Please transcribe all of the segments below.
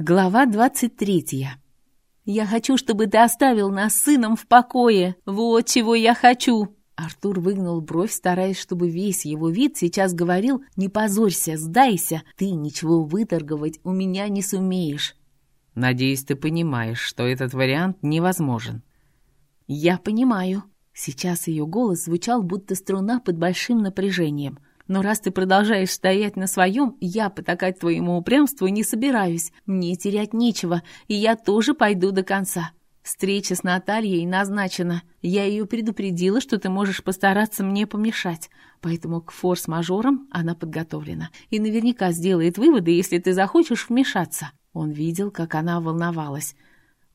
Глава двадцать третья. «Я хочу, чтобы ты оставил нас сыном в покое. Вот чего я хочу!» Артур выгнул бровь, стараясь, чтобы весь его вид сейчас говорил «Не позорься, сдайся, ты ничего выторговать у меня не сумеешь». «Надеюсь, ты понимаешь, что этот вариант невозможен». «Я понимаю». Сейчас ее голос звучал, будто струна под большим напряжением – но раз ты продолжаешь стоять на своем, я потакать твоему упрямству не собираюсь. Мне терять нечего, и я тоже пойду до конца. Встреча с Натальей назначена. Я ее предупредила, что ты можешь постараться мне помешать. Поэтому к форс-мажорам она подготовлена. И наверняка сделает выводы, если ты захочешь вмешаться. Он видел, как она волновалась.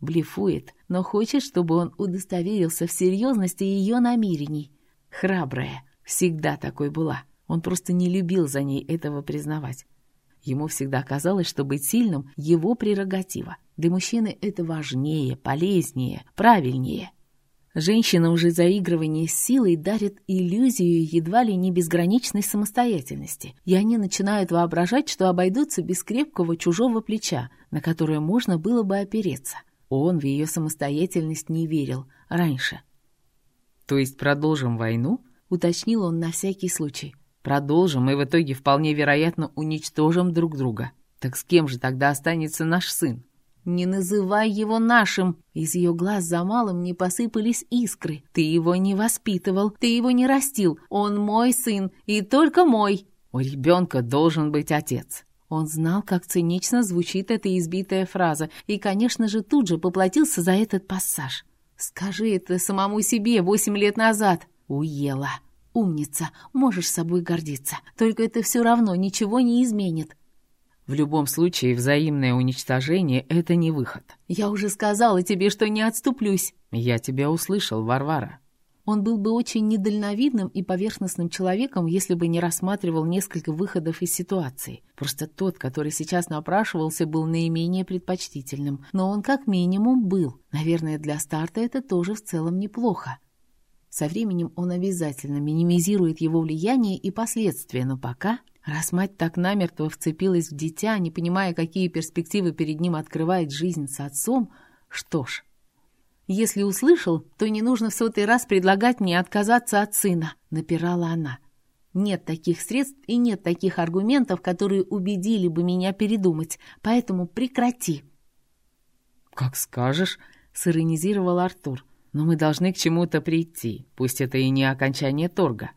Блефует, но хочет, чтобы он удостоверился в серьезности ее намерений. Храбрая. Всегда такой была. Он просто не любил за ней этого признавать. Ему всегда казалось, что быть сильным — его прерогатива. Для мужчины это важнее, полезнее, правильнее. Женщина уже заигрывание с силой дарит иллюзию едва ли не безграничной самостоятельности, и они начинают воображать, что обойдутся без крепкого чужого плеча, на которое можно было бы опереться. Он в ее самостоятельность не верил раньше. «То есть продолжим войну?» — уточнил он на всякий случай. Продолжим и в итоге вполне вероятно уничтожим друг друга. Так с кем же тогда останется наш сын? «Не называй его нашим!» Из ее глаз за малым не посыпались искры. «Ты его не воспитывал, ты его не растил. Он мой сын, и только мой!» «У ребенка должен быть отец!» Он знал, как цинично звучит эта избитая фраза, и, конечно же, тут же поплатился за этот пассаж. «Скажи это самому себе восемь лет назад!» Уела. Умница, можешь собой гордиться. Только это все равно ничего не изменит. В любом случае, взаимное уничтожение — это не выход. Я уже сказала тебе, что не отступлюсь. Я тебя услышал, Варвара. Он был бы очень недальновидным и поверхностным человеком, если бы не рассматривал несколько выходов из ситуации. Просто тот, который сейчас напрашивался, был наименее предпочтительным. Но он как минимум был. Наверное, для старта это тоже в целом неплохо. Со временем он обязательно минимизирует его влияние и последствия, но пока, раз мать так намертво вцепилась в дитя, не понимая, какие перспективы перед ним открывает жизнь с отцом, что ж, если услышал, то не нужно в сотый раз предлагать мне отказаться от сына, напирала она. Нет таких средств и нет таких аргументов, которые убедили бы меня передумать, поэтому прекрати. «Как скажешь», — сиронизировал Артур. Но мы должны к чему-то прийти, пусть это и не окончание торга.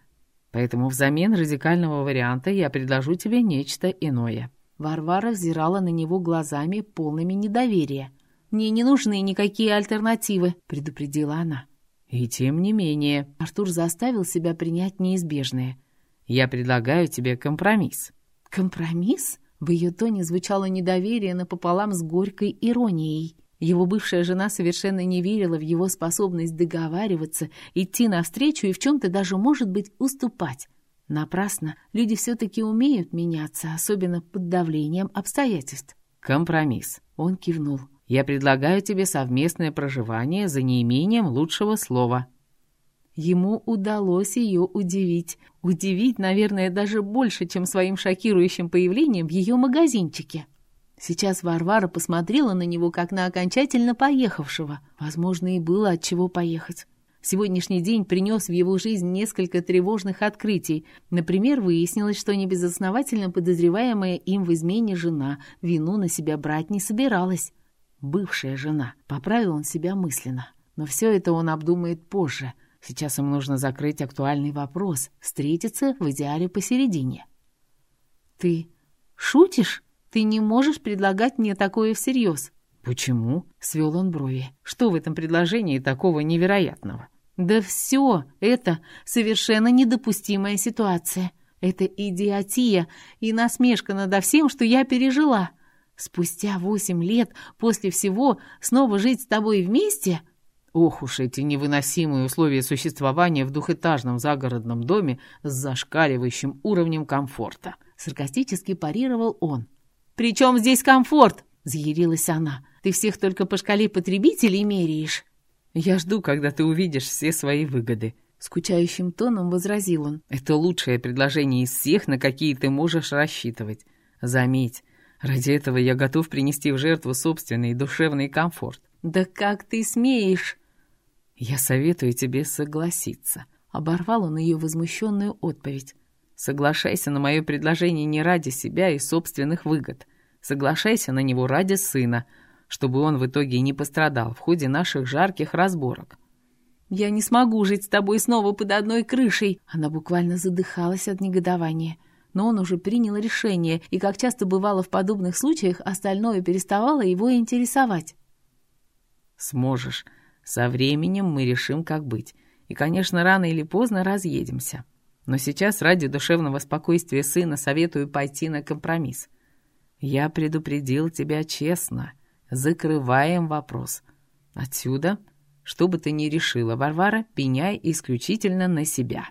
Поэтому взамен радикального варианта я предложу тебе нечто иное». Варвара взирала на него глазами, полными недоверия. «Мне не нужны никакие альтернативы», — предупредила она. «И тем не менее...» Артур заставил себя принять неизбежное. «Я предлагаю тебе компромисс». «Компромисс?» В ее тоне звучало недоверие напополам с горькой иронией. Его бывшая жена совершенно не верила в его способность договариваться, идти навстречу и в чем-то даже, может быть, уступать. Напрасно. Люди все-таки умеют меняться, особенно под давлением обстоятельств. «Компромисс», — он кивнул. «Я предлагаю тебе совместное проживание за неимением лучшего слова». Ему удалось ее удивить. Удивить, наверное, даже больше, чем своим шокирующим появлением в ее магазинчике. Сейчас Варвара посмотрела на него, как на окончательно поехавшего. Возможно, и было от чего поехать. Сегодняшний день принес в его жизнь несколько тревожных открытий. Например, выяснилось, что небезосновательно подозреваемая им в измене жена вину на себя брать не собиралась. Бывшая жена. Поправил он себя мысленно. Но все это он обдумает позже. Сейчас ему нужно закрыть актуальный вопрос. Встретиться в идеале посередине. «Ты шутишь?» Ты не можешь предлагать мне такое всерьез». «Почему?» — свел он брови. «Что в этом предложении такого невероятного?» «Да все это совершенно недопустимая ситуация. Это идиотия и насмешка надо всем, что я пережила. Спустя восемь лет после всего снова жить с тобой вместе...» Ох уж эти невыносимые условия существования в двухэтажном загородном доме с зашкаливающим уровнем комфорта. Саркастически парировал он. «При чем здесь комфорт?» — заярилась она. «Ты всех только по шкале потребителей меряешь». «Я жду, когда ты увидишь все свои выгоды», — скучающим тоном возразил он. «Это лучшее предложение из всех, на какие ты можешь рассчитывать. Заметь, Ради этого я готов принести в жертву собственный душевный комфорт. Да как ты смеешь? Я советую тебе согласиться. Оборвал он ее возмущенную отповедь. Соглашайся на мое предложение не ради себя и собственных выгод. Соглашайся на него ради сына, чтобы он в итоге не пострадал в ходе наших жарких разборок. «Я не смогу жить с тобой снова под одной крышей!» Она буквально задыхалась от негодования. Но он уже принял решение, и, как часто бывало в подобных случаях, остальное переставало его интересовать. «Сможешь. Со временем мы решим, как быть. И, конечно, рано или поздно разъедемся. Но сейчас ради душевного спокойствия сына советую пойти на компромисс. Я предупредил тебя честно. Закрываем вопрос. Отсюда, что бы ты ни решила, Варвара, пеняй исключительно на себя».